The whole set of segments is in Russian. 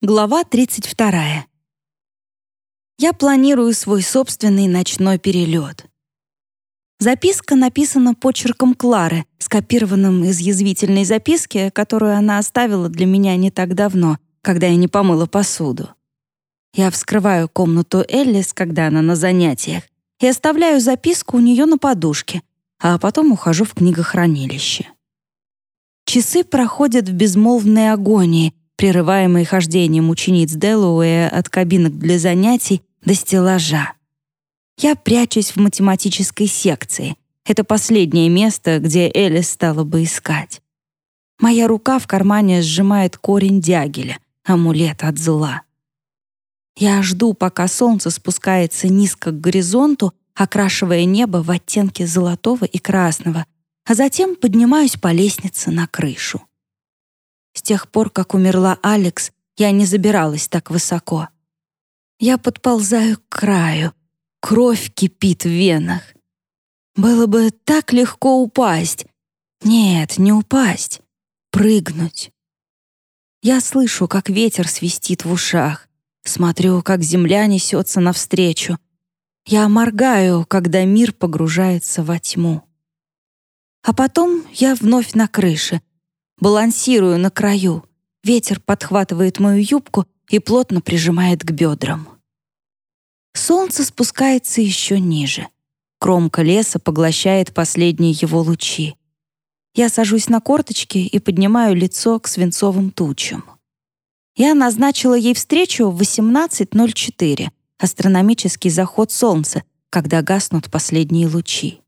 Глава 32. Я планирую свой собственный ночной перелет. Записка написана почерком Клары, скопированным из язвительной записки, которую она оставила для меня не так давно, когда я не помыла посуду. Я вскрываю комнату Эллис, когда она на занятиях, и оставляю записку у нее на подушке, а потом ухожу в книгохранилище. Часы проходят в безмолвной агонии, прерываемый хождением учениц Делуэя от кабинок для занятий до стеллажа. Я прячусь в математической секции. Это последнее место, где Элис стала бы искать. Моя рука в кармане сжимает корень дягеля, амулет от зла. Я жду, пока солнце спускается низко к горизонту, окрашивая небо в оттенки золотого и красного, а затем поднимаюсь по лестнице на крышу. С тех пор, как умерла Алекс, я не забиралась так высоко. Я подползаю к краю. Кровь кипит в венах. Было бы так легко упасть. Нет, не упасть. Прыгнуть. Я слышу, как ветер свистит в ушах. Смотрю, как земля несется навстречу. Я моргаю, когда мир погружается во тьму. А потом я вновь на крыше, балансирую на краю. Ветер подхватывает мою юбку и плотно прижимает к бедрам. Солнце спускается еще ниже. Кромка леса поглощает последние его лучи. Я сажусь на корточки и поднимаю лицо к свинцовым тучам. Я назначила ей встречу в 18.04, астрономический заход солнца, когда гаснут последние лучи.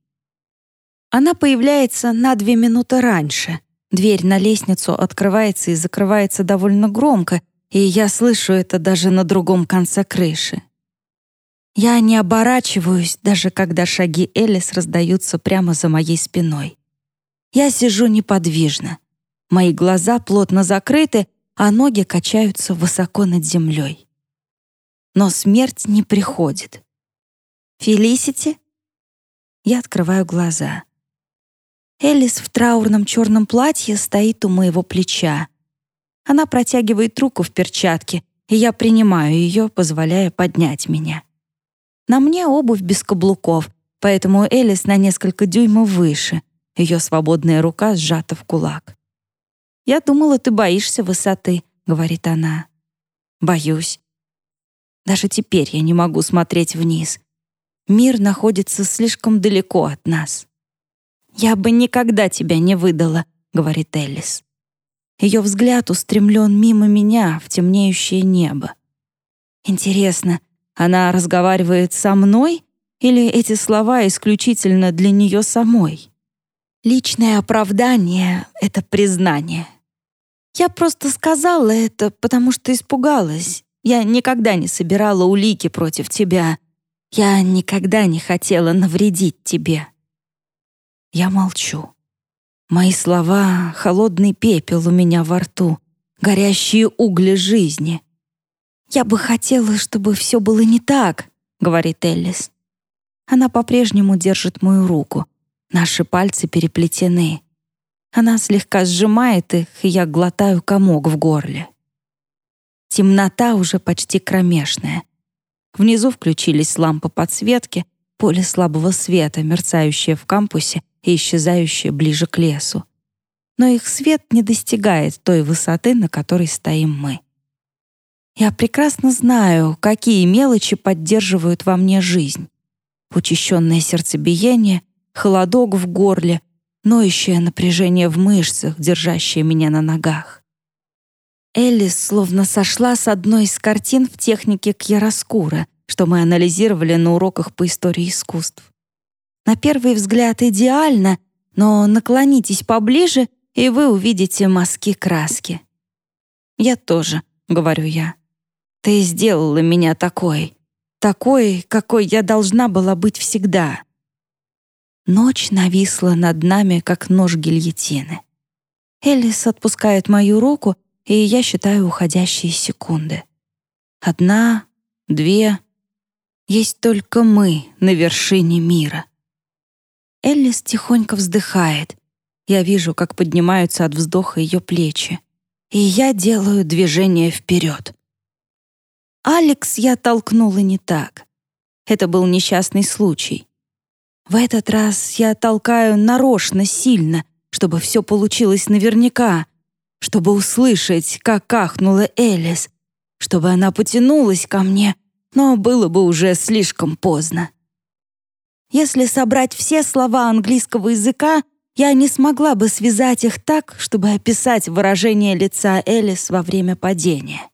Она появляется на две минуты раньше — Дверь на лестницу открывается и закрывается довольно громко, и я слышу это даже на другом конце крыши. Я не оборачиваюсь, даже когда шаги Элис раздаются прямо за моей спиной. Я сижу неподвижно. Мои глаза плотно закрыты, а ноги качаются высоко над землей. Но смерть не приходит. «Фелисити?» Я открываю глаза. Элис в траурном черном платье стоит у моего плеча. Она протягивает руку в перчатке, и я принимаю ее, позволяя поднять меня. На мне обувь без каблуков, поэтому Элис на несколько дюймов выше. Ее свободная рука сжата в кулак. «Я думала, ты боишься высоты», — говорит она. «Боюсь. Даже теперь я не могу смотреть вниз. Мир находится слишком далеко от нас». «Я бы никогда тебя не выдала», — говорит Элис. Ее взгляд устремлен мимо меня в темнеющее небо. Интересно, она разговаривает со мной или эти слова исключительно для нее самой? Личное оправдание — это признание. Я просто сказала это, потому что испугалась. Я никогда не собирала улики против тебя. Я никогда не хотела навредить тебе. Я молчу. Мои слова — холодный пепел у меня во рту, горящие угли жизни. «Я бы хотела, чтобы все было не так», — говорит Эллис. Она по-прежнему держит мою руку. Наши пальцы переплетены. Она слегка сжимает их, и я глотаю комок в горле. Темнота уже почти кромешная. Внизу включились лампы подсветки, поле слабого света, мерцающее в кампусе, и исчезающие ближе к лесу. Но их свет не достигает той высоты, на которой стоим мы. Я прекрасно знаю, какие мелочи поддерживают во мне жизнь. Учащенное сердцебиение, холодок в горле, ноющее напряжение в мышцах, держащее меня на ногах. Элис словно сошла с одной из картин в технике Кьяроскура, что мы анализировали на уроках по истории искусств. На первый взгляд идеально, но наклонитесь поближе, и вы увидите мазки краски. «Я тоже», — говорю я. «Ты сделала меня такой, такой, какой я должна была быть всегда». Ночь нависла над нами, как нож гильотины. Элис отпускает мою руку, и я считаю уходящие секунды. Одна, две. Есть только мы на вершине мира. Эллис тихонько вздыхает. Я вижу, как поднимаются от вздоха ее плечи. И я делаю движение вперед. Алекс я толкнула не так. Это был несчастный случай. В этот раз я толкаю нарочно сильно, чтобы все получилось наверняка, чтобы услышать, как ахнула Элис, чтобы она потянулась ко мне, но было бы уже слишком поздно. Если собрать все слова английского языка, я не смогла бы связать их так, чтобы описать выражение лица Элис во время падения.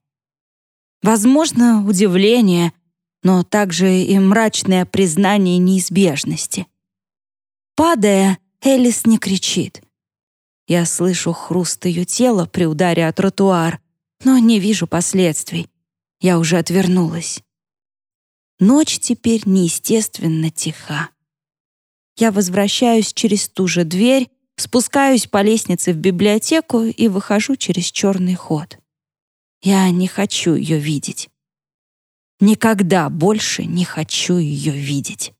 Возможно, удивление, но также и мрачное признание неизбежности. Падая, Элис не кричит. Я слышу хруст ее тела при ударе о тротуар, но не вижу последствий. Я уже отвернулась. Ночь теперь неестественно тиха. Я возвращаюсь через ту же дверь, спускаюсь по лестнице в библиотеку и выхожу через черный ход. Я не хочу ее видеть. Никогда больше не хочу ее видеть.